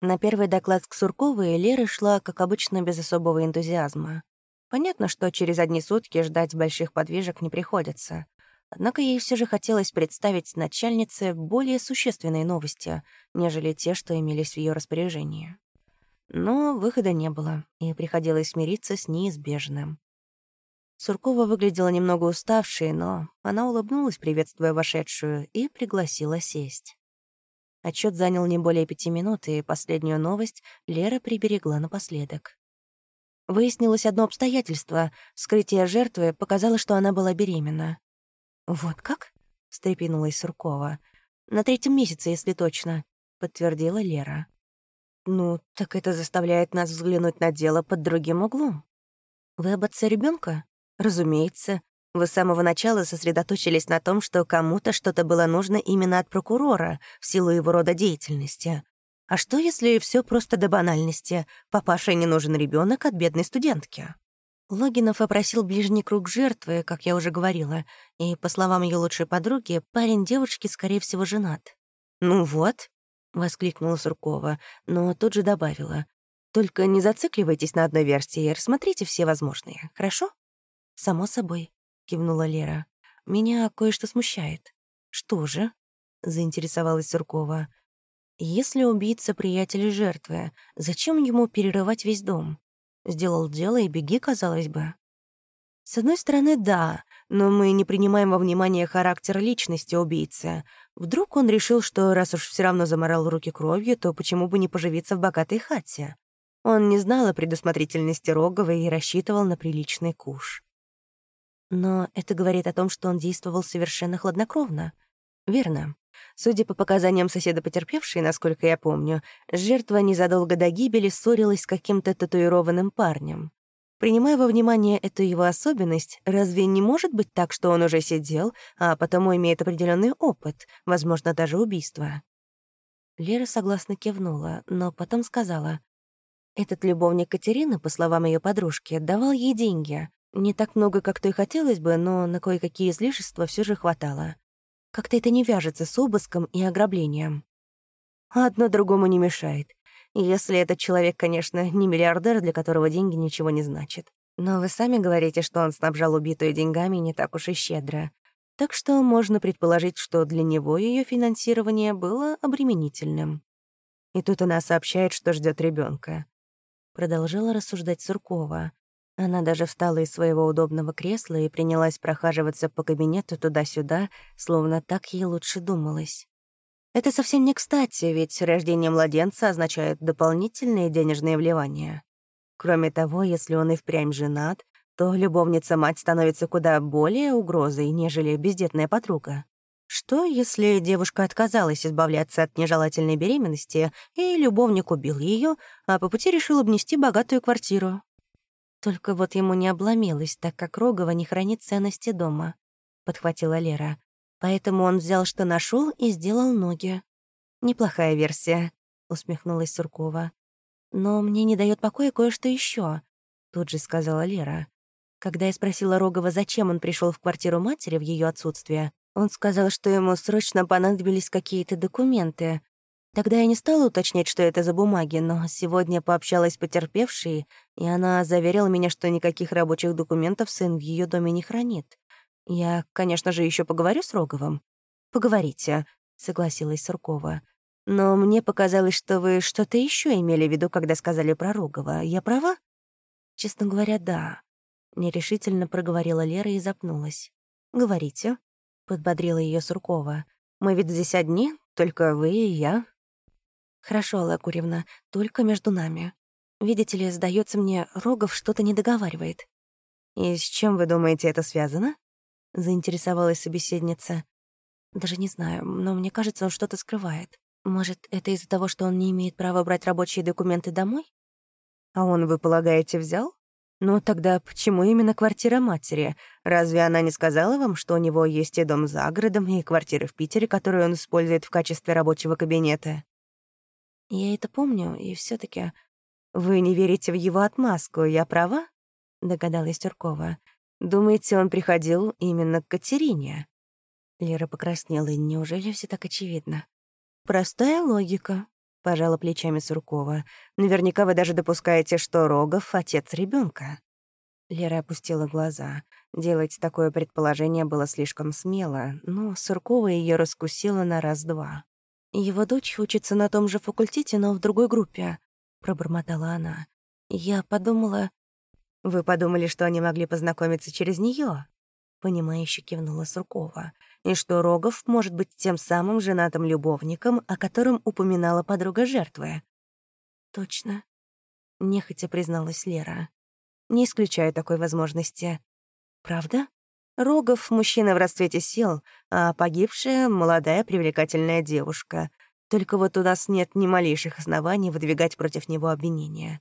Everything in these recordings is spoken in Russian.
На первый доклад к Сурковой Лера шла, как обычно, без особого энтузиазма. Понятно, что через одни сутки ждать больших подвижек не приходится. Однако ей все же хотелось представить начальнице более существенные новости, нежели те, что имелись в ее распоряжении. Но выхода не было, и приходилось смириться с неизбежным. Суркова выглядела немного уставшей, но она улыбнулась, приветствуя вошедшую, и пригласила сесть. Отчет занял не более пяти минут, и последнюю новость Лера приберегла напоследок. Выяснилось одно обстоятельство. Вскрытие жертвы показало, что она была беременна. «Вот как?» — встрепенулась Суркова. «На третьем месяце, если точно», — подтвердила Лера. «Ну, так это заставляет нас взглянуть на дело под другим углом. Вы об отце ребенка? Разумеется. Вы с самого начала сосредоточились на том, что кому-то что-то было нужно именно от прокурора в силу его рода деятельности. А что, если все просто до банальности? Папаше не нужен ребенок от бедной студентки. Логинов опросил ближний круг жертвы, как я уже говорила, и, по словам ее лучшей подруги, парень девушки, скорее всего, женат. «Ну вот», — воскликнула Суркова, но тут же добавила, «только не зацикливайтесь на одной версии, рассмотрите все возможные, хорошо?» «Само собой», — кивнула Лера. «Меня кое-что смущает». «Что же?» — заинтересовалась Суркова. Если убийца приятель жертвы, зачем ему перерывать весь дом? Сделал дело и беги, казалось бы. С одной стороны, да, но мы не принимаем во внимание характер личности убийцы. Вдруг он решил, что раз уж все равно заморал руки кровью, то почему бы не поживиться в богатой хате? Он не знал о предусмотрительности Роговой и рассчитывал на приличный куш. Но это говорит о том, что он действовал совершенно хладнокровно. Верно. Судя по показаниям соседа потерпевшей, насколько я помню, жертва незадолго до гибели ссорилась с каким-то татуированным парнем. Принимая во внимание эту его особенность, разве не может быть так, что он уже сидел, а потому имеет определенный опыт, возможно, даже убийство? Лера согласно кивнула, но потом сказала, «Этот любовник Катерины, по словам ее подружки, давал ей деньги. Не так много, как то и хотелось бы, но на кое-какие излишества все же хватало. Как-то это не вяжется с обыском и ограблением. Одно другому не мешает. Если этот человек, конечно, не миллиардер, для которого деньги ничего не значат. Но вы сами говорите, что он снабжал убитую деньгами не так уж и щедро. Так что можно предположить, что для него ее финансирование было обременительным. И тут она сообщает, что ждет ребенка. Продолжала рассуждать Суркова. Она даже встала из своего удобного кресла и принялась прохаживаться по кабинету туда-сюда, словно так ей лучше думалось. Это совсем не кстати, ведь рождение младенца означает дополнительные денежные вливания. Кроме того, если он и впрямь женат, то любовница-мать становится куда более угрозой, нежели бездетная подруга. Что, если девушка отказалась избавляться от нежелательной беременности, и любовник убил ее, а по пути решил обнести богатую квартиру? Только вот ему не обломилось, так как Рогова не хранит ценности дома, — подхватила Лера. Поэтому он взял, что нашел, и сделал ноги. «Неплохая версия», — усмехнулась Суркова. «Но мне не дает покоя кое-что еще, тут же сказала Лера. Когда я спросила Рогова, зачем он пришел в квартиру матери в ее отсутствие, он сказал, что ему срочно понадобились какие-то документы, Тогда я не стала уточнять, что это за бумаги, но сегодня пообщалась с потерпевшей, и она заверила меня, что никаких рабочих документов сын в ее доме не хранит. Я, конечно же, еще поговорю с Роговым. «Поговорите», — согласилась Суркова. «Но мне показалось, что вы что-то еще имели в виду, когда сказали про Рогова. Я права?» «Честно говоря, да», — нерешительно проговорила Лера и запнулась. «Говорите», — подбодрила ее Суркова. «Мы ведь здесь одни, только вы и я, «Хорошо, Алла Курьевна, только между нами. Видите ли, сдается мне, Рогов что-то не договаривает. «И с чем, вы думаете, это связано?» — заинтересовалась собеседница. «Даже не знаю, но мне кажется, он что-то скрывает. Может, это из-за того, что он не имеет права брать рабочие документы домой?» «А он, вы полагаете, взял?» «Ну тогда почему именно квартира матери? Разве она не сказала вам, что у него есть и дом за городом, и квартира в Питере, которую он использует в качестве рабочего кабинета?» Я это помню, и все таки «Вы не верите в его отмазку, я права?» — догадалась Тюркова. «Думаете, он приходил именно к Катерине?» Лера покраснела, неужели все так очевидно? «Простая логика», — пожала плечами Суркова. «Наверняка вы даже допускаете, что Рогов — отец ребенка. Лера опустила глаза. Делать такое предположение было слишком смело, но Суркова ее раскусила на раз-два. «Его дочь учится на том же факультете, но в другой группе», — пробормотала она. «Я подумала...» «Вы подумали, что они могли познакомиться через нее? Понимающе кивнула Суркова. «И что Рогов может быть тем самым женатым любовником, о котором упоминала подруга жертвы?» «Точно», — нехотя призналась Лера. Не исключаю такой возможности. Правда? Рогов — мужчина в расцвете сил, а погибшая — молодая привлекательная девушка. Только вот у нас нет ни малейших оснований выдвигать против него обвинения.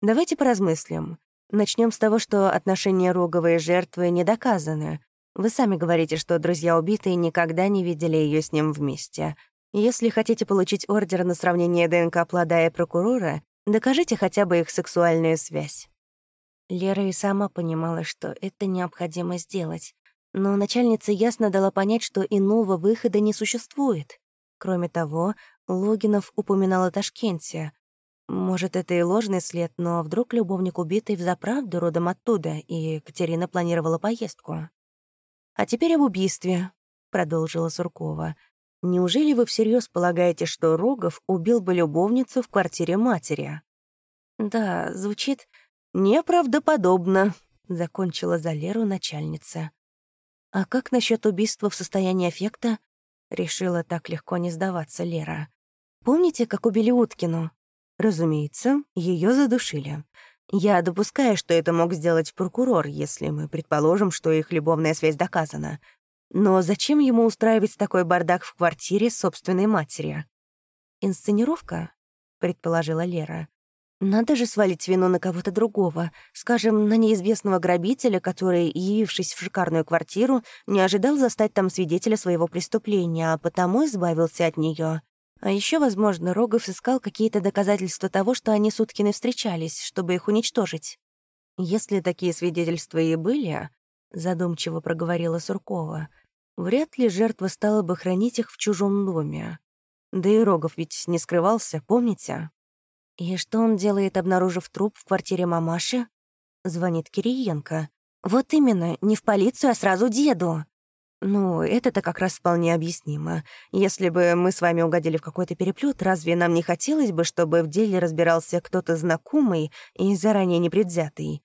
Давайте поразмыслим. Начнем с того, что отношения Рогова и жертвы не доказаны. Вы сами говорите, что друзья убитой никогда не видели ее с ним вместе. Если хотите получить ордер на сравнение ДНК плода и прокурора, докажите хотя бы их сексуальную связь. Лера и сама понимала, что это необходимо сделать, но начальница ясно дала понять, что иного выхода не существует. Кроме того, Логинов упоминал о Ташкенте. Может, это и ложный след, но вдруг любовник убитый взаправду родом оттуда, и Катерина планировала поездку. «А теперь об убийстве», — продолжила Суркова. «Неужели вы всерьез полагаете, что Рогов убил бы любовницу в квартире матери?» «Да, звучит «Неправдоподобно», — закончила за Леру начальница. «А как насчет убийства в состоянии аффекта?» Решила так легко не сдаваться Лера. «Помните, как убили Уткину?» «Разумеется, ее задушили. Я допускаю, что это мог сделать прокурор, если мы предположим, что их любовная связь доказана. Но зачем ему устраивать такой бардак в квартире собственной матери?» «Инсценировка?» — предположила Лера. Надо же свалить вину на кого-то другого, скажем, на неизвестного грабителя, который, явившись в шикарную квартиру, не ожидал застать там свидетеля своего преступления, а потому избавился от нее. А еще, возможно, Рогов искал какие-то доказательства того, что они с Уткиной встречались, чтобы их уничтожить. Если такие свидетельства и были, задумчиво проговорила Суркова, вряд ли жертва стала бы хранить их в чужом доме. Да и Рогов ведь не скрывался, помните? «И что он делает, обнаружив труп в квартире мамаши?» Звонит Кириенко. «Вот именно, не в полицию, а сразу деду». «Ну, это-то как раз вполне объяснимо. Если бы мы с вами угодили в какой-то переплет, разве нам не хотелось бы, чтобы в деле разбирался кто-то знакомый и заранее непредвзятый?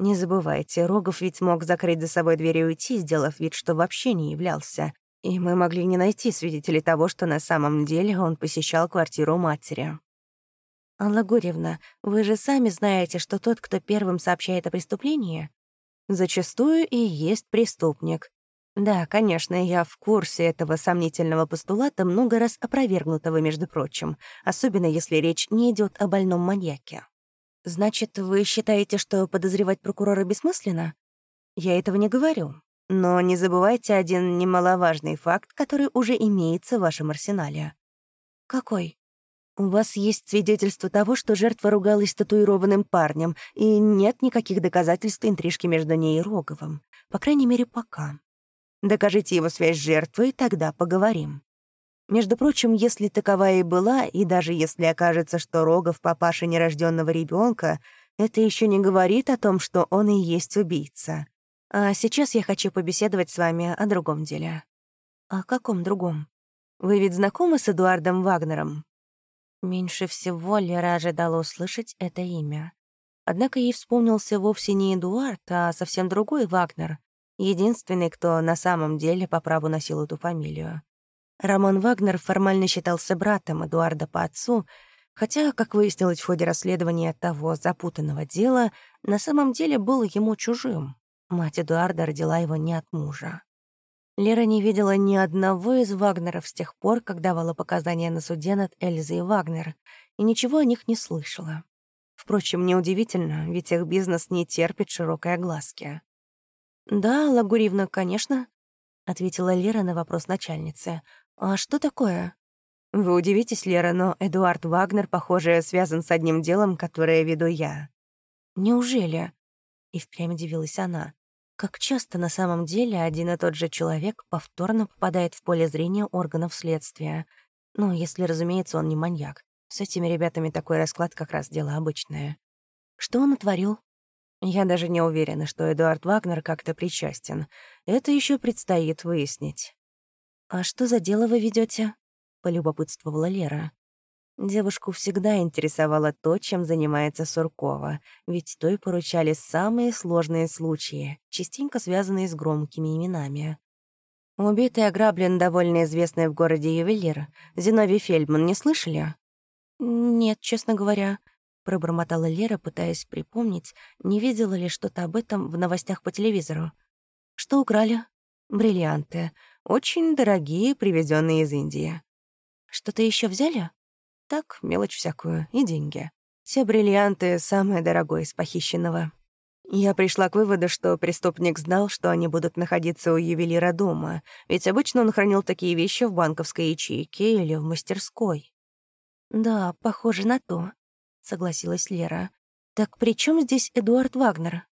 Не забывайте, Рогов ведь мог закрыть за собой дверь и уйти, сделав вид, что вообще не являлся. И мы могли не найти свидетелей того, что на самом деле он посещал квартиру матери. «Алла Гурьевна, вы же сами знаете, что тот, кто первым сообщает о преступлении, зачастую и есть преступник. Да, конечно, я в курсе этого сомнительного постулата, много раз опровергнутого, между прочим, особенно если речь не идет о больном маньяке. Значит, вы считаете, что подозревать прокурора бессмысленно? Я этого не говорю. Но не забывайте один немаловажный факт, который уже имеется в вашем арсенале. Какой? «У вас есть свидетельство того, что жертва ругалась с татуированным парнем, и нет никаких доказательств интрижки между ней и Роговым. По крайней мере, пока. Докажите его связь с жертвой, тогда поговорим. Между прочим, если таковая и была, и даже если окажется, что Рогов — папаша нерожденного ребенка, это еще не говорит о том, что он и есть убийца. А сейчас я хочу побеседовать с вами о другом деле». «О каком другом? Вы ведь знакомы с Эдуардом Вагнером?» Меньше всего Лера ожидала услышать это имя. Однако ей вспомнился вовсе не Эдуард, а совсем другой Вагнер, единственный, кто на самом деле по праву носил эту фамилию. Рамон Вагнер формально считался братом Эдуарда по отцу, хотя, как выяснилось в ходе расследования того запутанного дела, на самом деле был ему чужим. Мать Эдуарда родила его не от мужа. Лера не видела ни одного из Вагнеров с тех пор, как давала показания на суде над Эльзой Вагнер, и ничего о них не слышала. Впрочем, неудивительно, ведь их бизнес не терпит широкой огласки. «Да, Лагуривна, конечно», — ответила Лера на вопрос начальницы. «А что такое?» «Вы удивитесь, Лера, но Эдуард Вагнер, похоже, связан с одним делом, которое веду я». «Неужели?» — и впрямь удивилась она. Как часто на самом деле один и тот же человек повторно попадает в поле зрения органов следствия. Ну, если, разумеется, он не маньяк. С этими ребятами такой расклад как раз дело обычное. Что он натворил? Я даже не уверена, что Эдуард Вагнер как-то причастен. Это еще предстоит выяснить. «А что за дело вы ведете? полюбопытствовала Лера. Девушку всегда интересовало то, чем занимается Суркова, ведь той поручали самые сложные случаи, частенько связанные с громкими именами. Убитый ограблен довольно известный в городе ювелир. Зиновий Фельдман, не слышали? «Нет, честно говоря», — пробормотала Лера, пытаясь припомнить, не видела ли что-то об этом в новостях по телевизору. «Что украли?» «Бриллианты. Очень дорогие, привезенные из Индии». «Что-то еще взяли?» Так, мелочь всякую, и деньги. Все бриллианты — самое дорогое из похищенного. Я пришла к выводу, что преступник знал, что они будут находиться у ювелира дома, ведь обычно он хранил такие вещи в банковской ячейке или в мастерской. «Да, похоже на то», — согласилась Лера. «Так при чем здесь Эдуард Вагнер?»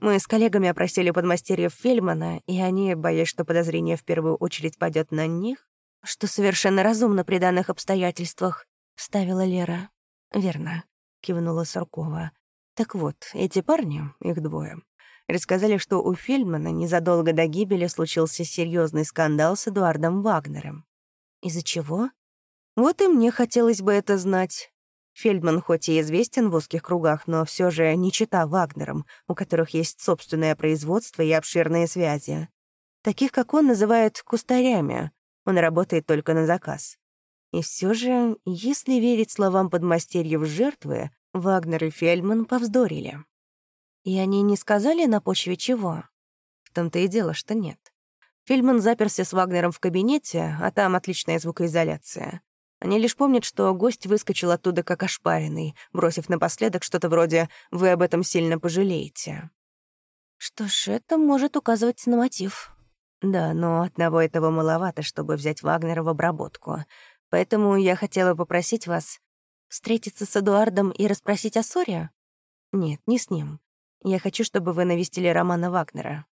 Мы с коллегами опросили подмастерьев Фельмана, и они, боясь, что подозрение в первую очередь пойдет на них, что совершенно разумно при данных обстоятельствах, — вставила Лера. «Верно», — кивнула Суркова. «Так вот, эти парни, их двое, рассказали, что у Фельдмана незадолго до гибели случился серьезный скандал с Эдуардом Вагнером. Из-за чего? Вот и мне хотелось бы это знать. Фельдман хоть и известен в узких кругах, но все же не чита Вагнером, у которых есть собственное производство и обширные связи. Таких, как он, называют кустарями. Он работает только на заказ. И все же, если верить словам подмастерьев жертвы, Вагнер и Фельдман повздорили. И они не сказали на почве чего? В том-то и дело, что нет. Фельдман заперся с Вагнером в кабинете, а там отличная звукоизоляция. Они лишь помнят, что гость выскочил оттуда как ошпаренный, бросив напоследок что-то вроде «Вы об этом сильно пожалеете». Что ж, это может указывать на мотив. Да, но одного этого маловато, чтобы взять Вагнера в обработку — Поэтому я хотела попросить вас встретиться с Эдуардом и расспросить о ссоре? Нет, не с ним. Я хочу, чтобы вы навестили Романа Вагнера.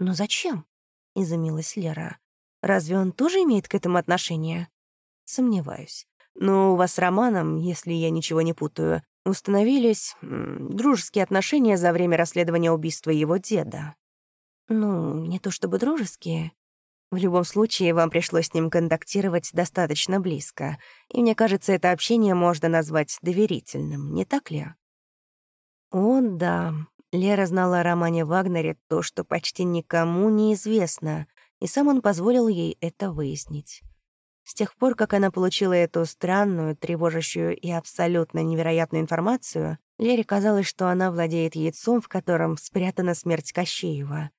Но зачем? Изумилась Лера. Разве он тоже имеет к этому отношение? Сомневаюсь. Но у вас с Романом, если я ничего не путаю, установились дружеские отношения за время расследования убийства его деда. Ну, не то чтобы дружеские. В любом случае, вам пришлось с ним контактировать достаточно близко, и мне кажется, это общение можно назвать доверительным, не так ли? О, да. Лера знала о романе Вагнере то, что почти никому не известно, и сам он позволил ей это выяснить. С тех пор, как она получила эту странную, тревожащую и абсолютно невероятную информацию, Лере казалось, что она владеет яйцом, в котором спрятана смерть Кощеева.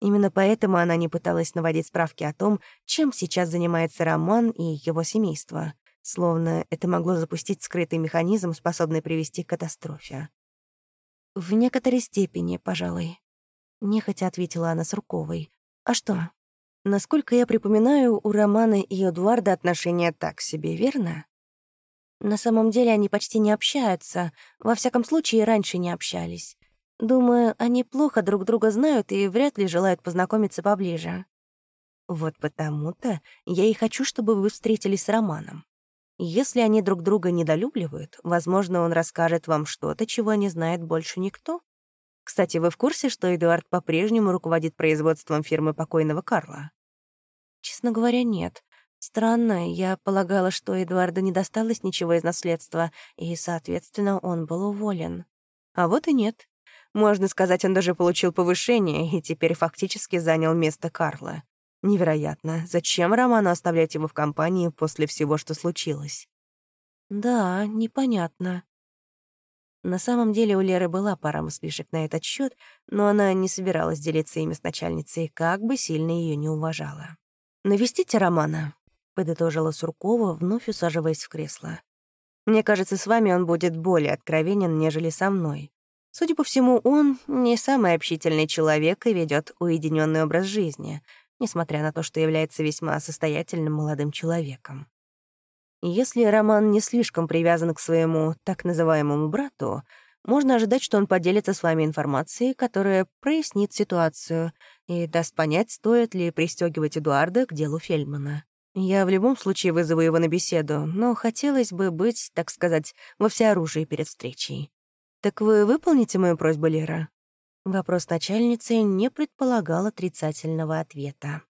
Именно поэтому она не пыталась наводить справки о том, чем сейчас занимается Роман и его семейство, словно это могло запустить скрытый механизм, способный привести к катастрофе. «В некоторой степени, пожалуй», — нехотя ответила она Сурковой. «А что? Насколько я припоминаю, у Романа и Эдуарда отношения так себе, верно?» На самом деле они почти не общаются, во всяком случае, раньше не общались. Думаю, они плохо друг друга знают и вряд ли желают познакомиться поближе. Вот потому-то я и хочу, чтобы вы встретились с Романом. Если они друг друга недолюбливают, возможно, он расскажет вам что-то, чего не знает больше никто. Кстати, вы в курсе, что Эдуард по-прежнему руководит производством фирмы покойного Карла? Честно говоря, нет. Странно, я полагала, что Эдуарду не досталось ничего из наследства, и, соответственно, он был уволен. А вот и нет. Можно сказать, он даже получил повышение и теперь фактически занял место Карла. Невероятно. Зачем Роману оставлять его в компании после всего, что случилось? Да, непонятно. На самом деле у Леры была пара мыслишек на этот счет, но она не собиралась делиться ими с начальницей, как бы сильно ее не уважала. «Навестите Романа», — подытожила Суркова, вновь усаживаясь в кресло. «Мне кажется, с вами он будет более откровенен, нежели со мной. Судя по всему, он не самый общительный человек и ведет уединенный образ жизни, несмотря на то, что является весьма состоятельным молодым человеком. Если Роман не слишком привязан к своему так называемому брату, можно ожидать, что он поделится с вами информацией, которая прояснит ситуацию и даст понять, стоит ли пристегивать Эдуарда к делу Фельдмана. Я в любом случае вызову его на беседу, но хотелось бы быть, так сказать, во всеоружии перед встречей. Так вы выполните мою просьбу, Лера?» Вопрос начальницы не предполагал отрицательного ответа.